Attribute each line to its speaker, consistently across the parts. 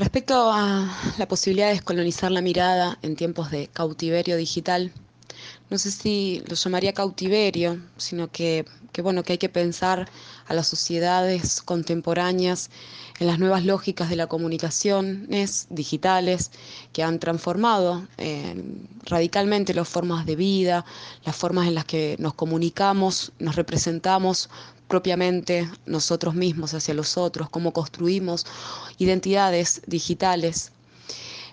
Speaker 1: Respecto a la posibilidad de descolonizar la mirada en tiempos de cautiverio digital, no sé si lo llamaría cautiverio, sino que, bueno, que hay que pensar a las sociedades contemporáneas en las nuevas lógicas de las comunicaciones digitales que han transformado eh, radicalmente las formas de vida, las formas en las que nos comunicamos, nos representamos propiamente nosotros mismos hacia los otros, cómo construimos identidades digitales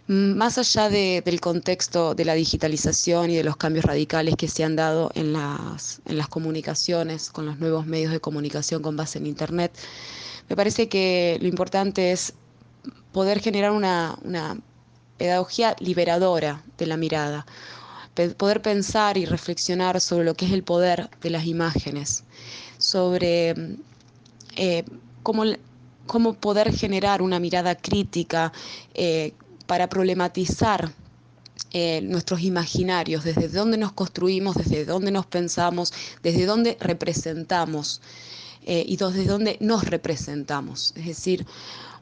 Speaker 1: más allá del contexto de la digitalización y de los cambios radicales que se han dado en las, en las comunicaciones, con los nuevos medios de comunicación con base en Internet, me parece que lo importante es poder generar una, una pedagogía liberadora de la mirada, poder pensar y reflexionar sobre lo que es el poder de las imágenes, sobre eh, cómo, cómo, poder generar una mirada crítica, eh, para problematizar eh, nuestros imaginarios, desde dónde nos construimos, desde dónde nos pensamos, desde dónde representamos eh, y desde dónde nos representamos. Es decir,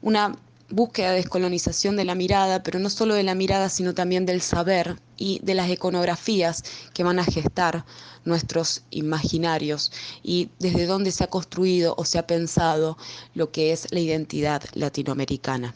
Speaker 1: una búsqueda de descolonización de la mirada, pero no solo de la mirada, sino también del saber y de las iconografías que van a gestar nuestros imaginarios y desde dónde se ha construido o se ha pensado lo que es la identidad latinoamericana.